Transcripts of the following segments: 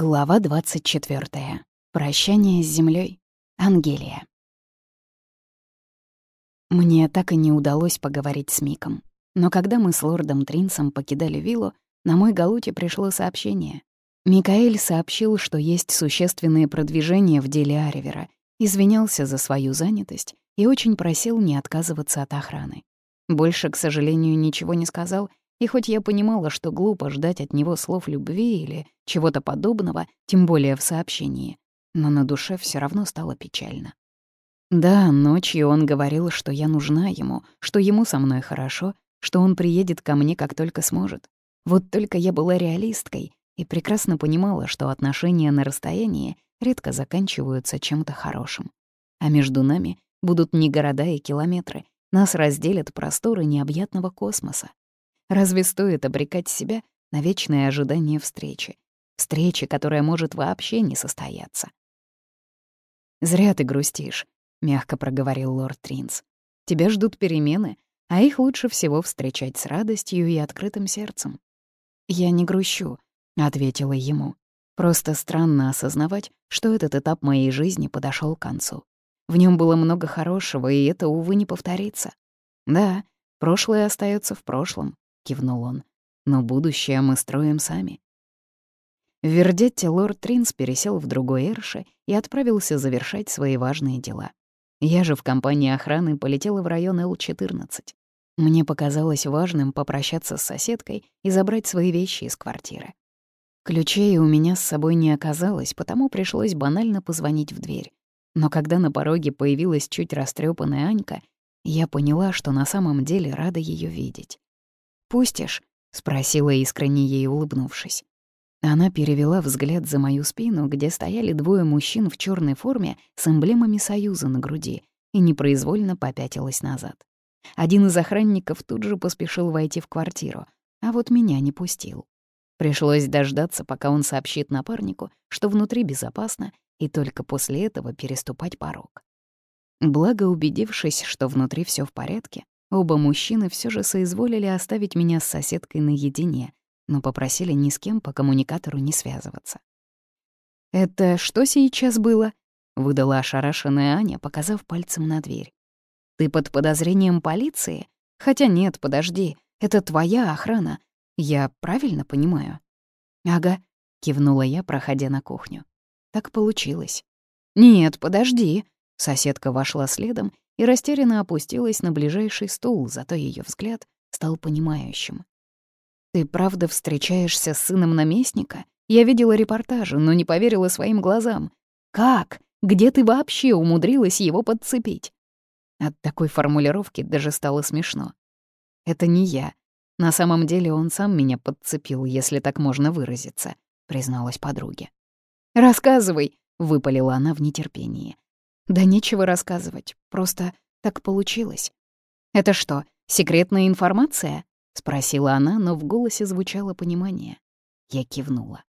Глава 24. Прощание с землей. Ангелия. Мне так и не удалось поговорить с Миком. Но когда мы с лордом Тринсом покидали виллу, на мой галуте пришло сообщение. Микаэль сообщил, что есть существенные продвижения в деле Аривера, извинялся за свою занятость и очень просил не отказываться от охраны. Больше, к сожалению, ничего не сказал, и хоть я понимала, что глупо ждать от него слов любви или чего-то подобного, тем более в сообщении, но на душе все равно стало печально. Да, ночью он говорил, что я нужна ему, что ему со мной хорошо, что он приедет ко мне как только сможет. Вот только я была реалисткой и прекрасно понимала, что отношения на расстоянии редко заканчиваются чем-то хорошим. А между нами будут не города и километры, нас разделят просторы необъятного космоса. Разве стоит обрекать себя на вечное ожидание встречи? Встречи, которая может вообще не состояться. «Зря ты грустишь», — мягко проговорил лорд Тринс. «Тебя ждут перемены, а их лучше всего встречать с радостью и открытым сердцем». «Я не грущу», — ответила ему. «Просто странно осознавать, что этот этап моей жизни подошел к концу. В нем было много хорошего, и это, увы, не повторится. Да, прошлое остается в прошлом, кивнул он. «Но будущее мы строим сами». В Вердетте лорд Тринс пересел в другой Эрше и отправился завершать свои важные дела. Я же в компании охраны полетела в район Л-14. Мне показалось важным попрощаться с соседкой и забрать свои вещи из квартиры. Ключей у меня с собой не оказалось, потому пришлось банально позвонить в дверь. Но когда на пороге появилась чуть растрепанная Анька, я поняла, что на самом деле рада ее видеть. «Пустишь?» — спросила искренне ей улыбнувшись. Она перевела взгляд за мою спину, где стояли двое мужчин в черной форме с эмблемами Союза на груди, и непроизвольно попятилась назад. Один из охранников тут же поспешил войти в квартиру, а вот меня не пустил. Пришлось дождаться, пока он сообщит напарнику, что внутри безопасно, и только после этого переступать порог. Благо, убедившись, что внутри все в порядке, Оба мужчины все же соизволили оставить меня с соседкой наедине, но попросили ни с кем по коммуникатору не связываться. «Это что сейчас было?» — выдала ошарашенная Аня, показав пальцем на дверь. «Ты под подозрением полиции? Хотя нет, подожди, это твоя охрана. Я правильно понимаю?» «Ага», — кивнула я, проходя на кухню. «Так получилось». «Нет, подожди», — соседка вошла следом и растерянно опустилась на ближайший стул, зато ее взгляд стал понимающим. «Ты правда встречаешься с сыном наместника? Я видела репортажи, но не поверила своим глазам. Как? Где ты вообще умудрилась его подцепить?» От такой формулировки даже стало смешно. «Это не я. На самом деле он сам меня подцепил, если так можно выразиться», — призналась подруге. «Рассказывай», — выпалила она в нетерпении. Да нечего рассказывать, просто так получилось. «Это что, секретная информация?» — спросила она, но в голосе звучало понимание. Я кивнула.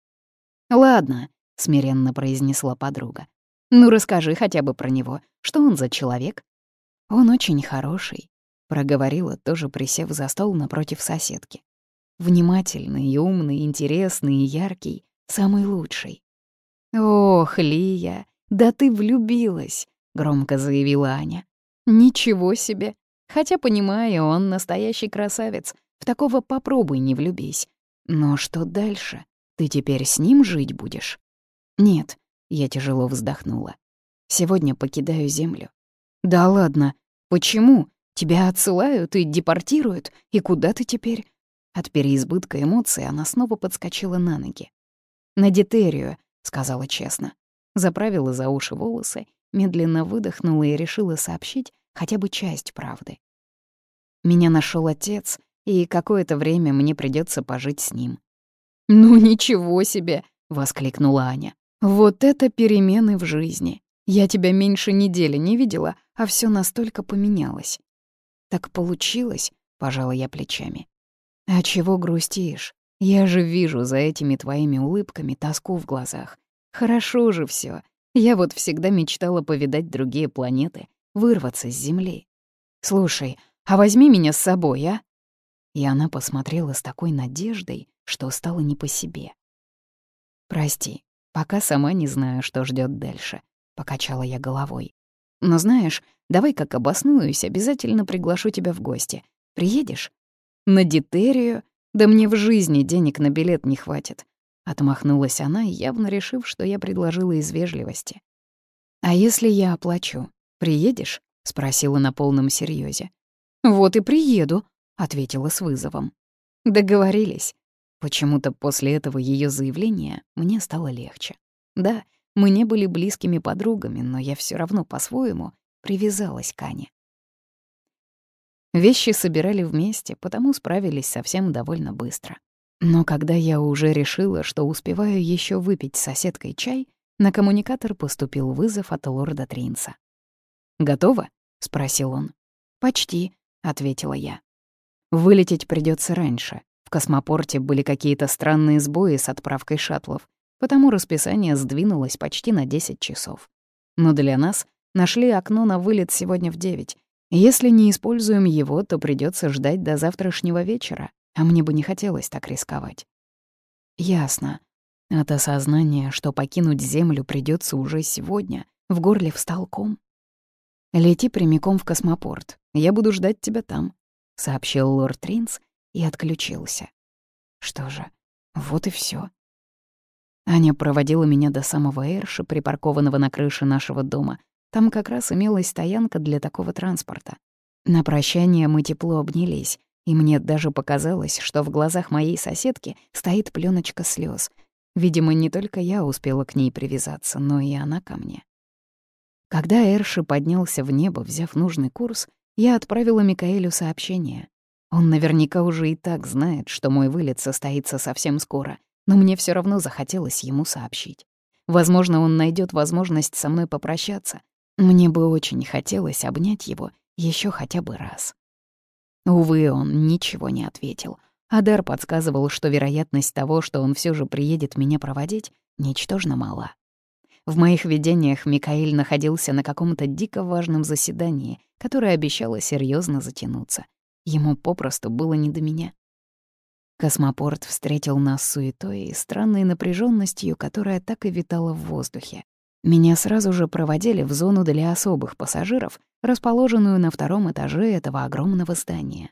«Ладно», — смиренно произнесла подруга. «Ну расскажи хотя бы про него. Что он за человек?» «Он очень хороший», — проговорила, тоже присев за стол напротив соседки. «Внимательный, умный, интересный и яркий, самый лучший». «Ох, Лия, «Да ты влюбилась», — громко заявила Аня. «Ничего себе! Хотя, понимаю, он настоящий красавец. В такого попробуй не влюбись. Но что дальше? Ты теперь с ним жить будешь?» «Нет», — я тяжело вздохнула. «Сегодня покидаю землю». «Да ладно. Почему? Тебя отсылают и депортируют? И куда ты теперь?» От переизбытка эмоций она снова подскочила на ноги. «На Дитерию», — сказала честно заправила за уши волосы, медленно выдохнула и решила сообщить хотя бы часть правды. Меня нашел отец, и какое-то время мне придется пожить с ним. «Ну ничего себе!» — воскликнула Аня. «Вот это перемены в жизни! Я тебя меньше недели не видела, а все настолько поменялось». «Так получилось?» — пожала я плечами. «А чего грустишь? Я же вижу за этими твоими улыбками тоску в глазах. Хорошо же все. Я вот всегда мечтала повидать другие планеты, вырваться с Земли. Слушай, а возьми меня с собой, а? И она посмотрела с такой надеждой, что стало не по себе. «Прости, Пока сама не знаю, что ждет дальше», — покачала я головой. «Но знаешь, давай как обоснуюсь, обязательно приглашу тебя в гости. Приедешь?» «На дитерию? Да мне в жизни денег на билет не хватит», — отмахнулась она, явно решив, что я предложила из вежливости. «А если я оплачу, приедешь?» — спросила на полном серьезе. «Вот и приеду», — ответила с вызовом. «Договорились». Почему-то после этого ее заявления мне стало легче. Да, мы не были близкими подругами, но я все равно по-своему привязалась к Ане. Вещи собирали вместе, потому справились совсем довольно быстро. Но когда я уже решила, что успеваю еще выпить с соседкой чай, на коммуникатор поступил вызов от лорда Тринса. «Готово?» — спросил он. «Почти», — ответила я. «Вылететь придется раньше. В космопорте были какие-то странные сбои с отправкой шаттлов, потому расписание сдвинулось почти на 10 часов. Но для нас нашли окно на вылет сегодня в 9. Если не используем его, то придется ждать до завтрашнего вечера, а мне бы не хотелось так рисковать. Ясно. От осознания, что покинуть Землю придется уже сегодня, в горле встал ком. «Лети прямиком в космопорт. Я буду ждать тебя там», — сообщил лорд Тринс и отключился. Что же, вот и все. Аня проводила меня до самого Эрша, припаркованного на крыше нашего дома. Там как раз имелась стоянка для такого транспорта. На прощание мы тепло обнялись, и мне даже показалось, что в глазах моей соседки стоит пленочка слез. Видимо, не только я успела к ней привязаться, но и она ко мне. Когда Эрши поднялся в небо, взяв нужный курс, я отправила Микаэлю сообщение. Он наверняка уже и так знает, что мой вылет состоится совсем скоро, но мне все равно захотелось ему сообщить. Возможно, он найдет возможность со мной попрощаться. Мне бы очень хотелось обнять его еще хотя бы раз. Увы, он ничего не ответил. Адар подсказывал, что вероятность того, что он все же приедет меня проводить, ничтожно мала. В моих видениях Микаэль находился на каком-то дико важном заседании, которое обещало серьезно затянуться. Ему попросту было не до меня. Космопорт встретил нас суетой и странной напряженностью, которая так и витала в воздухе. Меня сразу же проводили в зону для особых пассажиров, расположенную на втором этаже этого огромного здания.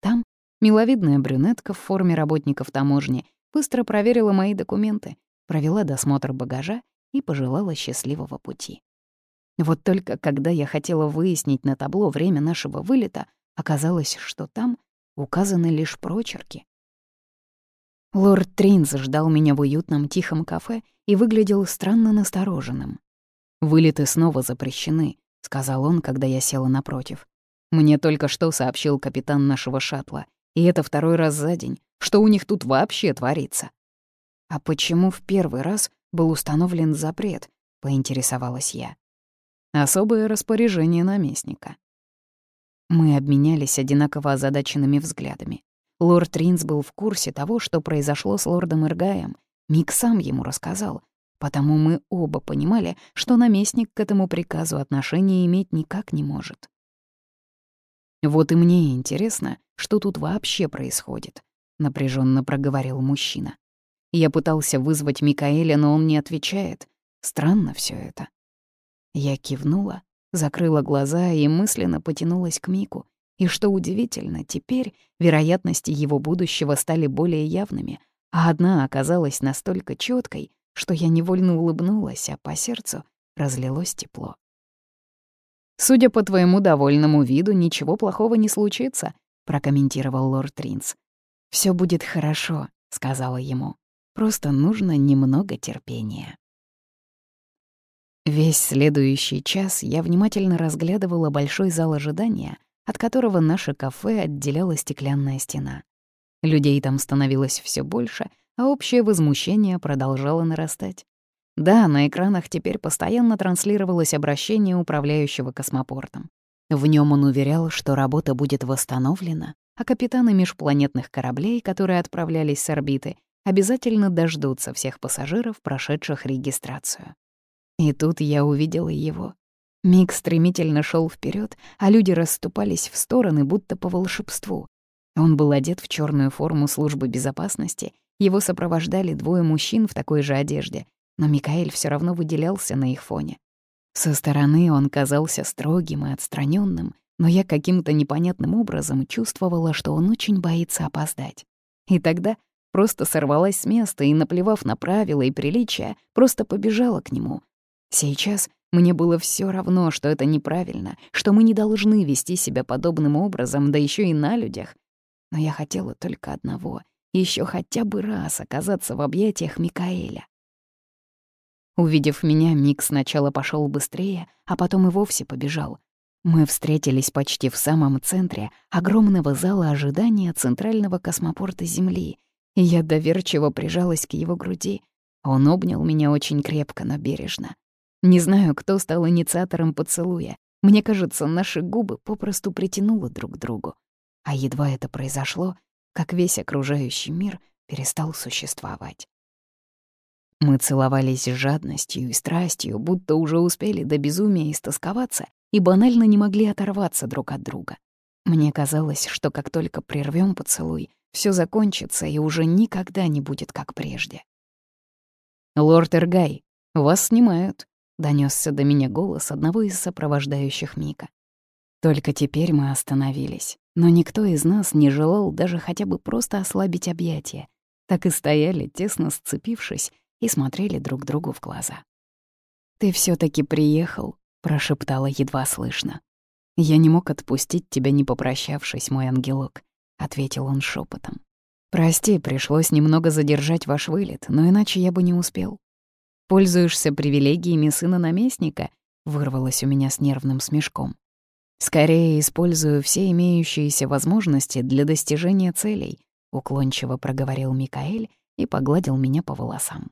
Там миловидная брюнетка в форме работников таможни быстро проверила мои документы, провела досмотр багажа и пожелала счастливого пути. Вот только когда я хотела выяснить на табло время нашего вылета, оказалось, что там указаны лишь прочерки. Лорд Тринз ждал меня в уютном тихом кафе и выглядел странно настороженным. «Вылеты снова запрещены», — сказал он, когда я села напротив. «Мне только что сообщил капитан нашего шаттла, и это второй раз за день. Что у них тут вообще творится?» «А почему в первый раз был установлен запрет, поинтересовалась я. Особое распоряжение наместника. Мы обменялись одинаково озадаченными взглядами. Лорд Ринс был в курсе того, что произошло с лордом Иргаем. Мик сам ему рассказал. Потому мы оба понимали, что наместник к этому приказу отношения иметь никак не может. «Вот и мне интересно, что тут вообще происходит», — напряженно проговорил мужчина. Я пытался вызвать Микаэля, но он не отвечает. Странно все это. Я кивнула, закрыла глаза и мысленно потянулась к Мику. И что удивительно, теперь вероятности его будущего стали более явными, а одна оказалась настолько четкой, что я невольно улыбнулась, а по сердцу разлилось тепло. «Судя по твоему довольному виду, ничего плохого не случится», — прокомментировал лорд Тринс. Все будет хорошо», — сказала ему. Просто нужно немного терпения. Весь следующий час я внимательно разглядывала большой зал ожидания, от которого наше кафе отделяла стеклянная стена. Людей там становилось все больше, а общее возмущение продолжало нарастать. Да, на экранах теперь постоянно транслировалось обращение управляющего космопортом. В нем он уверял, что работа будет восстановлена, а капитаны межпланетных кораблей, которые отправлялись с орбиты, обязательно дождутся всех пассажиров, прошедших регистрацию. И тут я увидела его. Миг стремительно шел вперед, а люди расступались в стороны, будто по волшебству. Он был одет в черную форму службы безопасности, его сопровождали двое мужчин в такой же одежде, но Микаэль все равно выделялся на их фоне. Со стороны он казался строгим и отстраненным, но я каким-то непонятным образом чувствовала, что он очень боится опоздать. И тогда просто сорвалась с места и, наплевав на правила и приличия, просто побежала к нему. Сейчас мне было все равно, что это неправильно, что мы не должны вести себя подобным образом, да еще и на людях. Но я хотела только одного — еще хотя бы раз оказаться в объятиях Микаэля. Увидев меня, Мик сначала пошел быстрее, а потом и вовсе побежал. Мы встретились почти в самом центре огромного зала ожидания центрального космопорта Земли, и я доверчиво прижалась к его груди. Он обнял меня очень крепко, но бережно. Не знаю, кто стал инициатором поцелуя. Мне кажется, наши губы попросту притянуло друг к другу. А едва это произошло, как весь окружающий мир перестал существовать. Мы целовались с жадностью и страстью, будто уже успели до безумия истосковаться и банально не могли оторваться друг от друга. Мне казалось, что как только прервем поцелуй, все закончится и уже никогда не будет как прежде. «Лорд Эргай, вас снимают», — донесся до меня голос одного из сопровождающих Мика. Только теперь мы остановились, но никто из нас не желал даже хотя бы просто ослабить объятия. Так и стояли, тесно сцепившись, и смотрели друг другу в глаза. «Ты все таки приехал», — прошептала едва слышно. «Я не мог отпустить тебя, не попрощавшись, мой ангелок», — ответил он шепотом. «Прости, пришлось немного задержать ваш вылет, но иначе я бы не успел». «Пользуешься привилегиями сына наместника?» — вырвалось у меня с нервным смешком. «Скорее использую все имеющиеся возможности для достижения целей», — уклончиво проговорил Микаэль и погладил меня по волосам.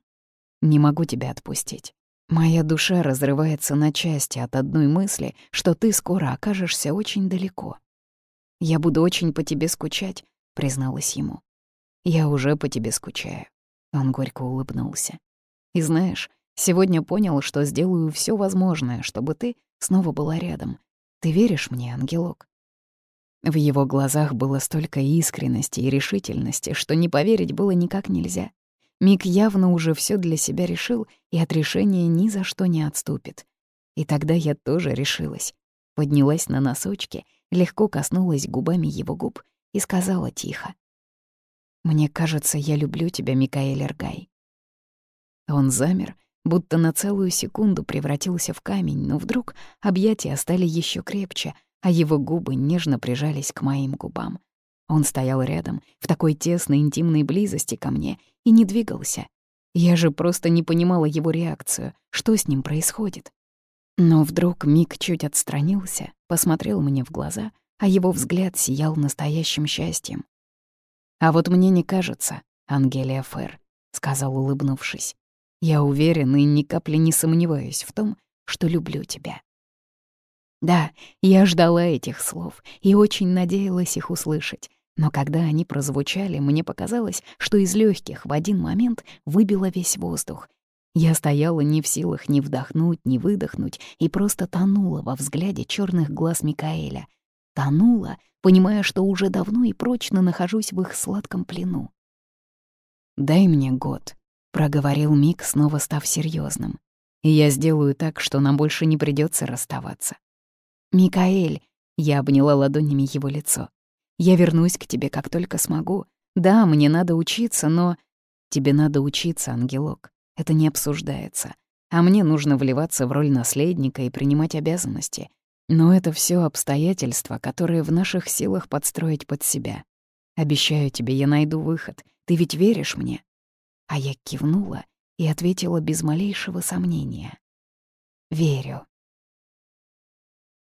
«Не могу тебя отпустить. Моя душа разрывается на части от одной мысли, что ты скоро окажешься очень далеко. Я буду очень по тебе скучать, призналась ему. Я уже по тебе скучаю. Он горько улыбнулся. И знаешь, сегодня понял, что сделаю все возможное, чтобы ты снова была рядом. Ты веришь мне, ангелок? В его глазах было столько искренности и решительности, что не поверить было никак нельзя. Мик явно уже все для себя решил и от решения ни за что не отступит. И тогда я тоже решилась. Поднялась на носочки, легко коснулась губами его губ и сказала тихо. «Мне кажется, я люблю тебя, Микаэль Эргай». Он замер, будто на целую секунду превратился в камень, но вдруг объятия стали еще крепче, а его губы нежно прижались к моим губам. Он стоял рядом, в такой тесной интимной близости ко мне, и не двигался. Я же просто не понимала его реакцию, что с ним происходит. Но вдруг Мик чуть отстранился, посмотрел мне в глаза, а его взгляд сиял настоящим счастьем. «А вот мне не кажется, Ангелия Фер», — сказал, улыбнувшись. «Я уверен и ни капли не сомневаюсь в том, что люблю тебя». Да, я ждала этих слов и очень надеялась их услышать, но когда они прозвучали, мне показалось, что из легких в один момент выбило весь воздух. Я стояла не в силах ни вдохнуть, ни выдохнуть и просто тонула во взгляде черных глаз Микаэля. Тонула, понимая, что уже давно и прочно нахожусь в их сладком плену. «Дай мне год», — проговорил Мик, снова став серьезным. «И я сделаю так, что нам больше не придется расставаться». «Микаэль», — я обняла ладонями его лицо, я вернусь к тебе, как только смогу. Да, мне надо учиться, но... Тебе надо учиться, ангелок. Это не обсуждается. А мне нужно вливаться в роль наследника и принимать обязанности. Но это все обстоятельства, которые в наших силах подстроить под себя. Обещаю тебе, я найду выход. Ты ведь веришь мне?» А я кивнула и ответила без малейшего сомнения. «Верю».